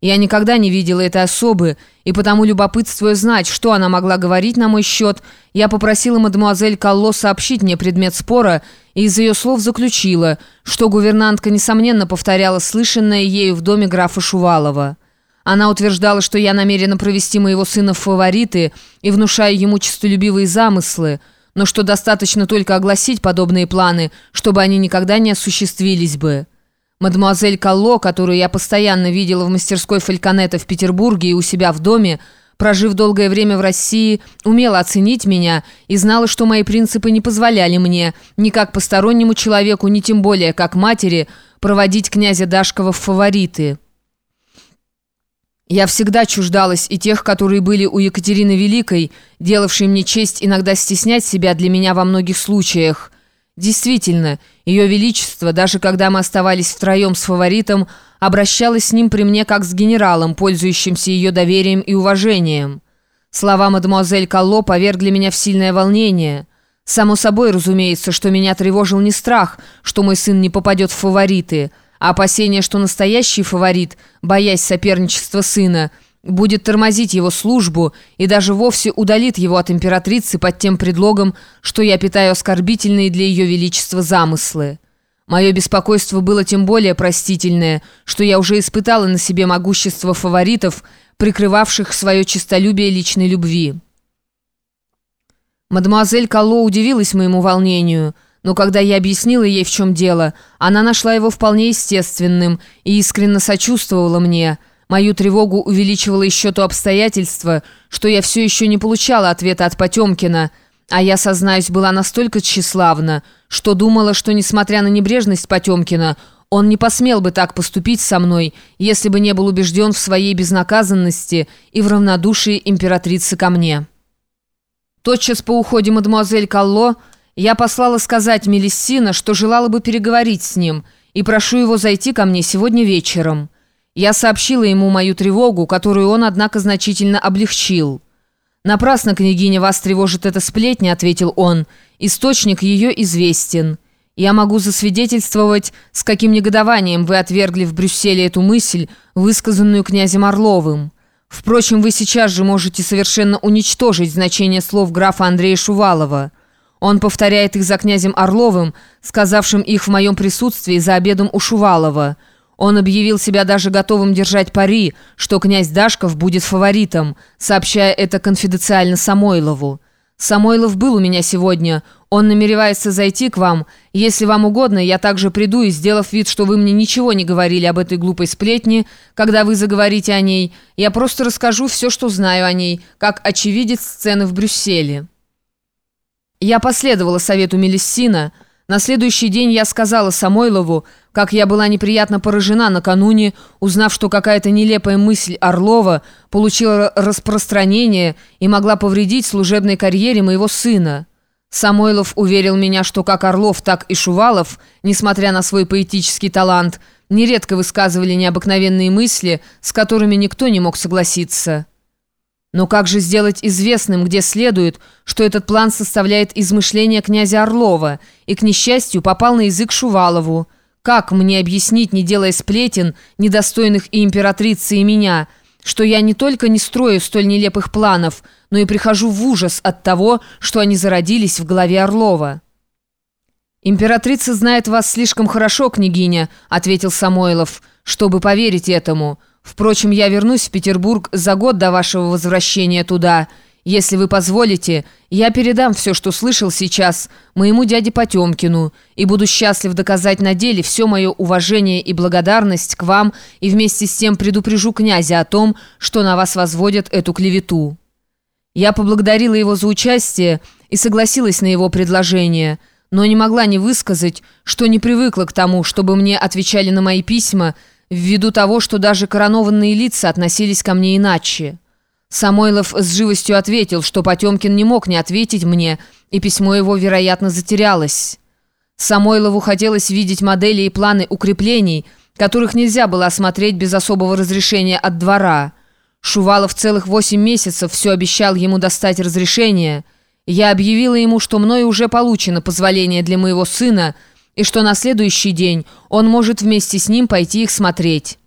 Я никогда не видела этой особы, и потому, любопытствуя знать, что она могла говорить на мой счет, я попросила мадемуазель Калло сообщить мне предмет спора, и из ее слов заключила, что гувернантка, несомненно, повторяла слышанное ею в доме графа Шувалова. Она утверждала, что я намерена провести моего сына в фавориты и внушаю ему честолюбивые замыслы, но что достаточно только огласить подобные планы, чтобы они никогда не осуществились бы. Мадемуазель Калло, которую я постоянно видела в мастерской Фальконета в Петербурге и у себя в доме, прожив долгое время в России, умела оценить меня и знала, что мои принципы не позволяли мне, ни как постороннему человеку, ни тем более как матери, проводить князя Дашкова в фавориты. Я всегда чуждалась и тех, которые были у Екатерины Великой, делавшей мне честь иногда стеснять себя для меня во многих случаях – Действительно, Ее Величество, даже когда мы оставались втроем с фаворитом, обращалось с ним при мне как с генералом, пользующимся ее доверием и уважением. Слова мадемуазель Калло повергли меня в сильное волнение. Само собой, разумеется, что меня тревожил не страх, что мой сын не попадет в фавориты, а опасение, что настоящий фаворит, боясь соперничества сына, будет тормозить его службу и даже вовсе удалит его от императрицы под тем предлогом, что я питаю оскорбительные для ее величества замыслы. Мое беспокойство было тем более простительное, что я уже испытала на себе могущество фаворитов, прикрывавших свое честолюбие личной любви. Мадемуазель Калло удивилась моему волнению, но когда я объяснила ей, в чем дело, она нашла его вполне естественным и искренне сочувствовала мне – Мою тревогу увеличивало еще то обстоятельство, что я все еще не получала ответа от Потемкина, а я, сознаюсь, была настолько тщеславна, что думала, что, несмотря на небрежность Потемкина, он не посмел бы так поступить со мной, если бы не был убежден в своей безнаказанности и в равнодушии императрицы ко мне. Тотчас по уходе мадемуазель Калло я послала сказать Мелиссина, что желала бы переговорить с ним, и прошу его зайти ко мне сегодня вечером. Я сообщила ему мою тревогу, которую он, однако, значительно облегчил. «Напрасно, княгиня, вас тревожит эта сплетня», — ответил он. «Источник ее известен. Я могу засвидетельствовать, с каким негодованием вы отвергли в Брюсселе эту мысль, высказанную князем Орловым. Впрочем, вы сейчас же можете совершенно уничтожить значение слов графа Андрея Шувалова. Он повторяет их за князем Орловым, сказавшим их в моем присутствии за обедом у Шувалова». Он объявил себя даже готовым держать пари, что князь Дашков будет фаворитом, сообщая это конфиденциально Самойлову. «Самойлов был у меня сегодня. Он намеревается зайти к вам. Если вам угодно, я также приду и, сделав вид, что вы мне ничего не говорили об этой глупой сплетне, когда вы заговорите о ней, я просто расскажу все, что знаю о ней, как очевидец сцены в Брюсселе». Я последовала совету Мелиссина, на следующий день я сказала Самойлову, как я была неприятно поражена накануне, узнав, что какая-то нелепая мысль Орлова получила распространение и могла повредить служебной карьере моего сына. Самойлов уверил меня, что как Орлов, так и Шувалов, несмотря на свой поэтический талант, нередко высказывали необыкновенные мысли, с которыми никто не мог согласиться. Но как же сделать известным, где следует, что этот план составляет измышление князя Орлова и, к несчастью, попал на язык Шувалову? Как мне объяснить, не делая сплетен, недостойных и императрицы, и меня, что я не только не строю столь нелепых планов, но и прихожу в ужас от того, что они зародились в голове Орлова?» «Императрица знает вас слишком хорошо, княгиня», — ответил Самойлов, — «чтобы поверить этому». Впрочем, я вернусь в Петербург за год до вашего возвращения туда. Если вы позволите, я передам все, что слышал сейчас, моему дяде Потемкину, и буду счастлив доказать на деле все мое уважение и благодарность к вам, и вместе с тем предупрежу князя о том, что на вас возводят эту клевету». Я поблагодарила его за участие и согласилась на его предложение, но не могла не высказать, что не привыкла к тому, чтобы мне отвечали на мои письма, ввиду того, что даже коронованные лица относились ко мне иначе. Самойлов с живостью ответил, что Потемкин не мог не ответить мне, и письмо его, вероятно, затерялось. Самойлову хотелось видеть модели и планы укреплений, которых нельзя было осмотреть без особого разрешения от двора. Шувалов целых восемь месяцев все обещал ему достать разрешение. Я объявила ему, что мною уже получено позволение для моего сына – и что на следующий день он может вместе с ним пойти их смотреть.